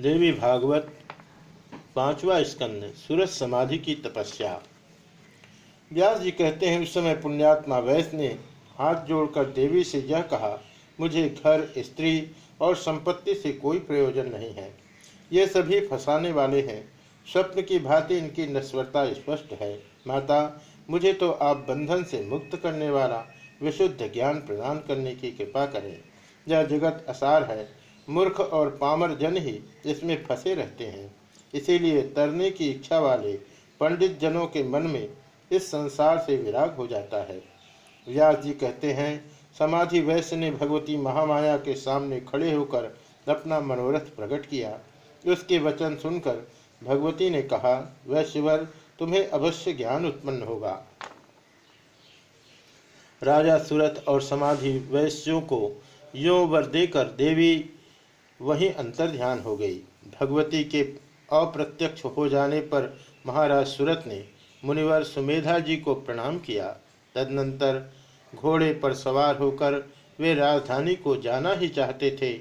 देवी भागवत, पांचवा स्कंद सूरज समाधि की तपस्या। व्यास जी कहते हैं, उस समय पुण्यात्मा वैश्य ने हाथ जोड़कर देवी से यह कहा, मुझे घर, स्त्री और संपत्ति से कोई प्रयोजन नहीं है। ये सभी फंसाने वाले हैं। स्वप्न की भांति इनकी नश्वरता स्पष्ट है। माता, मुझे तो आप बंधन से मुक्त करने वाला विशुद्ध ज्ञान प्रदान करने की कृपा करें। यह जगत असार है। मूर्ख और पामर जन ही इसमें फंसे रहते हैं। इसीलिए तरने की इच्छा वाले पंडित जनों के मन में इस संसार से विराग हो जाता है। व्यास जी कहते हैं, समाधि वैश्य ने भगवती महामाया के सामने खड़े होकर अपना मनोरथ प्रकट किया। उसके वचन सुनकर भगवती ने कहा, वैश्यवर, तुम्हें अवश्य ज्ञान उत्पन्न होगा। राजा सूरत और समाधि वैश्यों को यो वर देकर देवी वहीं अंतर ध्यान हो गई। भगवती के अप्रत्यक्ष हो जाने पर महाराज सूरत ने मुनिवर सुमेधा जी को प्रणाम किया। तदनंतर घोड़े पर सवार होकर वे राजधानी को जाना ही चाहते थे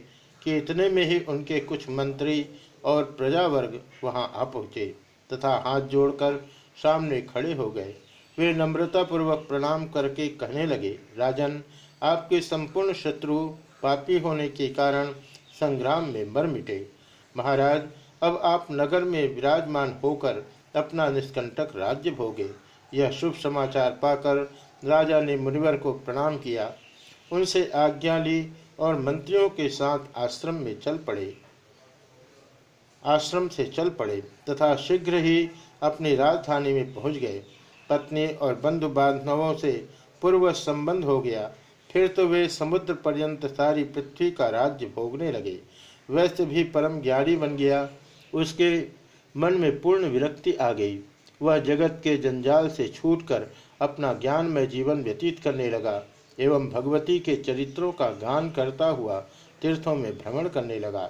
कि इतने में ही उनके कुछ मंत्री और प्रजावर्ग वहाँ आ पहुँचे तथा हाथ जोड़कर सामने खड़े हो गए। वे नम्रतापूर्वक प्रणाम करके कहने लगे, राजन, आपके संपूर्ण शत्रु पापी होने के कारण संग्राम में मर मिटे। महाराज, अब आप नगर में विराजमान होकर अपना निष्कंटक राज्य भोगे। यह शुभ समाचार पाकर राजा ने मुनिवर को प्रणाम किया। उनसे आज्ञा ली और मंत्रियों के साथ आश्रम में चल पड़े। आश्रम से चल पड़े तथा शीघ्र ही अपनी राजधानी में पहुँच गए। पत्नी और बंधु बांधवों से पूर्व संबंध हो गया। फिर तो वे समुद्र पर्यंत सारी पृथ्वी का राज्य भोगने लगे। वैसे भी परम ज्ञानी बन गया। उसके मन में पूर्ण विरक्ति आ गई। वह जगत के जंजाल से छूटकर अपना ज्ञान में जीवन व्यतीत करने लगा एवं भगवती के चरित्रों का गान करता हुआ तीर्थों में भ्रमण करने लगा।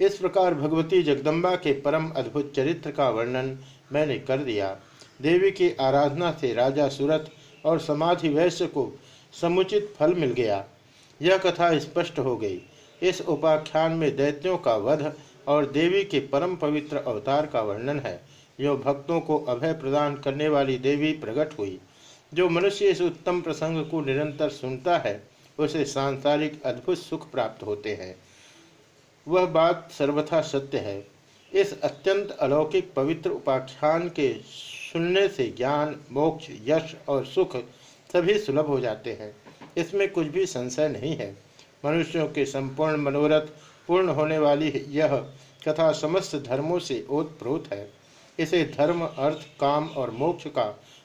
इस प्रकार भगवती जगदम्बा के परम अद्भुत चरित्र का वर्णन मैंने कर दिया। देवी की आराधना से राजा सूरत और समाधि वैश्य को समुचित फल मिल गया। यह कथा स्पष्ट हो गई। इस उपाख्यान में दैत्यों का वध और देवी के परम पवित्र अवतार का वर्णन है। जो भक्तों को अभय प्रदान करने वाली देवी प्रकट हुई। जो मनुष्य इस उत्तम प्रसंग को निरंतर सुनता है, उसे सांसारिक अद्भुत सुख प्राप्त होते हैं। वह बात सर्वथा सत्य है। इस अत्यंत अलौकिक पवित्र उपाख्यान के सुनने से ज्ञान, मोक्ष, यश और सुख सभी सुलभ हो जाते हैं। इसमें कुछ भी संशय नहीं है। मनुष्यों के संपूर्ण मनोरथ पूर्ण होने वाली यह कथा समस्त धर्मों से ओतप्रोत है। इसे धर्म, अर्थ, काम और मोक्ष का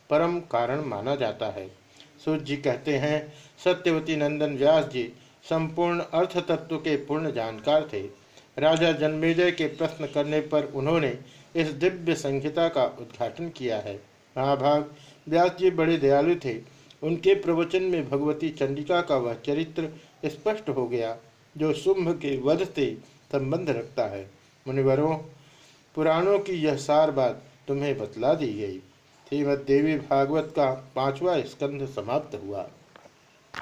परम कारण माना जाता है। सूर्य जी कहते हैं, सत्यवती नंदन व्यास जी संपूर्ण अर्थ तत्व के पूर्ण जानकार थे। राजा जन्मेजय के प्रश्न करने पर उन्होंने इस दिव्य संहिता का उद्घाटन किया है। महाभाग, व्यास जी बड़े दयालु थे। उनके प्रवचन में भगवती चंडिका का वह चरित्र स्पष्ट हो गया, जो शुंभ के वध से संबंध रखता है। मुनिवरों, पुराणों की यह सार बात तुम्हें बतला दी गई। श्रीमद देवी भागवत का पांचवा स्कंध समाप्त हुआ।